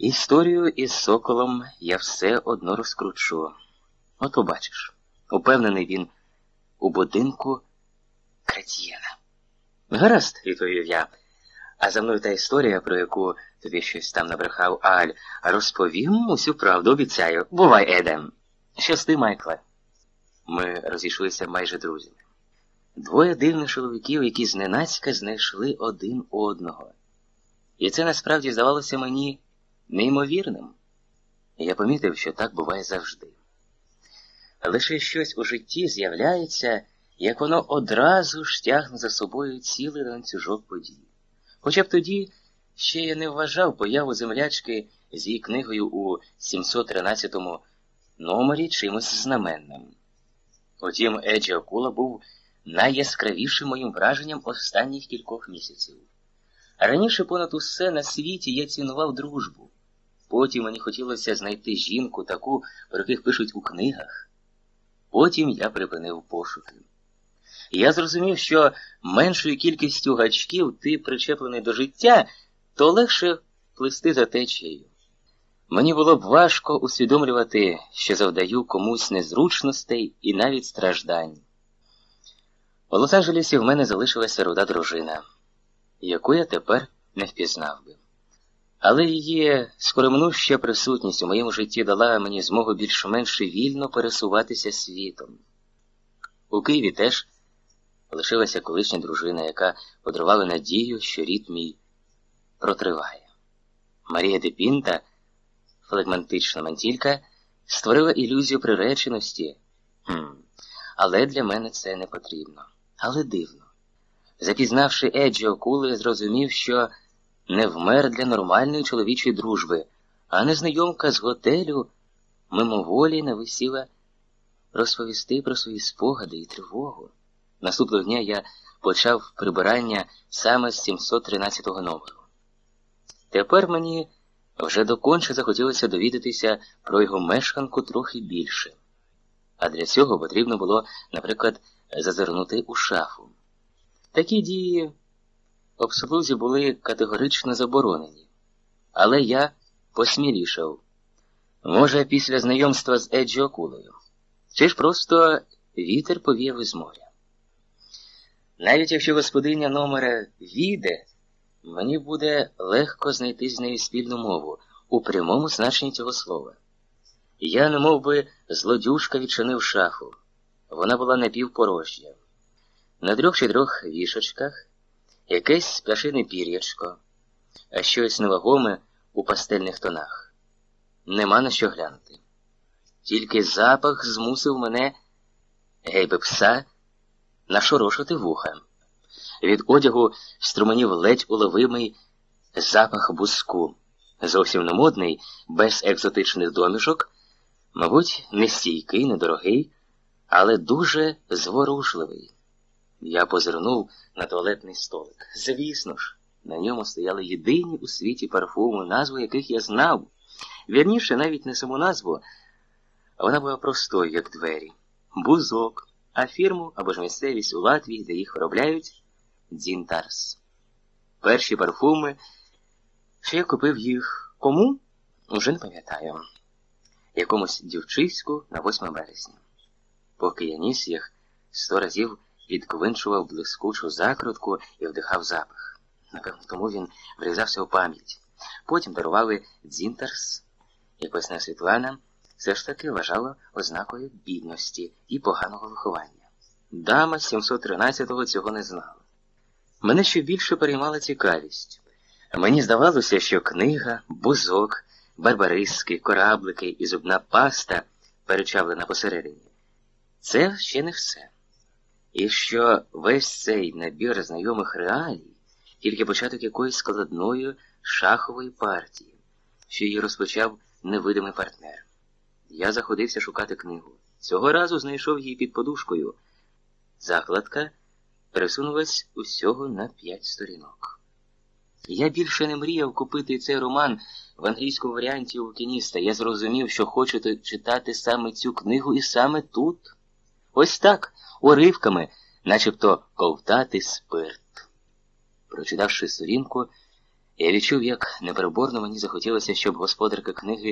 Історію із соколом я все одно розкручу. От побачиш. Упевнений він у будинку Кретьєна. Гаразд, відповів я. А за мною та історія, про яку тобі щось там набрехав Аль, розповім усю правду, обіцяю. Бувай, Едем. Щасти, Майкле. Ми розійшлися майже друзями. Двоє дивних чоловіків, які зненацька знайшли один одного. І це насправді здавалося мені неймовірним. Я помітив, що так буває завжди. Лише щось у житті з'являється, як воно одразу ж тягне за собою цілий ланцюжок подій. Хоча б тоді ще я не вважав появу землячки з її книгою у 713 номері чимось знаменним. Утім, Еджі Окула був найяскравішим моїм враженням останніх кількох місяців. Раніше понад усе на світі я цінував дружбу. Потім мені хотілося знайти жінку, таку, про яких пишуть у книгах. Потім я припинив пошуки. Я зрозумів, що меншою кількістю гачків ти причеплений до життя, то легше плисти за течією. Мені було б важко усвідомлювати, що завдаю комусь незручностей і навіть страждань. У Лос-Анджелесі в мене залишилася руда дружина, яку я тепер не впізнав би. Але її скоромнуща присутність у моєму житті дала мені змогу більш-менш вільно пересуватися світом. У Києві теж лишилася колишня дружина, яка подарувала надію, що рід мій протриває. Марія Депінта, флегматична мантілька, створила ілюзію приреченості, хм, але для мене це не потрібно. Але дивно. Запізнавши Еджі Окули, зрозумів, що не вмер для нормальної чоловічої дружби, а незнайомка з готелю мимоволі нависіла розповісти про свої спогади і тривогу. Наступного дня я почав прибирання саме з 713-го номеру. Тепер мені вже доконче захотілося довідатися про його мешканку трохи більше. А для цього потрібно було, наприклад, зазирнути у шафу. Такі дії обслузі були категорично заборонені, але я посмілішав. Може, після знайомства з Еджі Окулою, чи ж просто вітер повіяв із моря. Навіть якщо господиня номера віде, мені буде легко знайти з нею спільну мову у прямому значенні цього слова. Я, немов би, злодюшка відчинив шафу. Вона була напівпорожня. На трьох чи трьох вішочках якесь пташине пір'ячко, а щось невагоме у пастельних тонах. Нема на що глянути. Тільки запах змусив мене, гейби пса, нашорошити вуха. Від одягу струменів ледь уловимий запах буску, зовсім не модний, без екзотичних домішок, мабуть, не стійкий, недорогий, але дуже зворушливий. Я позирнув на туалетний столик. Звісно ж, на ньому стояли єдині у світі парфуми, назву яких я знав. Вірніше, навіть не саму назву, а вона була простою, як двері. Бузок, а фірму або ж місцевість у Латвії, де їх виробляють, Дзінтарс. Перші парфуми, що я купив їх кому, вже не пам'ятаю. Якомусь дівчиську на 8 березня. Поки я ніс їх, сто разів відквинчував блискучу закрутку і вдихав запах. Напевно, тому він врізався у пам'ять. Потім дарувати Дзінтарс, як пояснила Світлана, все ж таки вважалось ознакою бідності і поганого виховання. Дама 713-го цього не знала. Мене ще більше переймала цікавість. Мені здавалося, що книга, бузок, барбариски, кораблики і зубна паста, перечавлена посередині, це ще не все. І що весь цей набір знайомих реалій тільки початок якоїсь складної шахової партії, що її розпочав невидимий партнер. Я заходився шукати книгу. Цього разу знайшов її під подушкою. Закладка пересунулась усього на п'ять сторінок. Я більше не мріяв купити цей роман в англійському варіанті у кініста. Я зрозумів, що хочу читати саме цю книгу і саме тут. Ось так, уривками, начебто ковтати спирт. Прочитавши сторінку, Я відчув, як непереборно мені захотілося, щоб господарка книги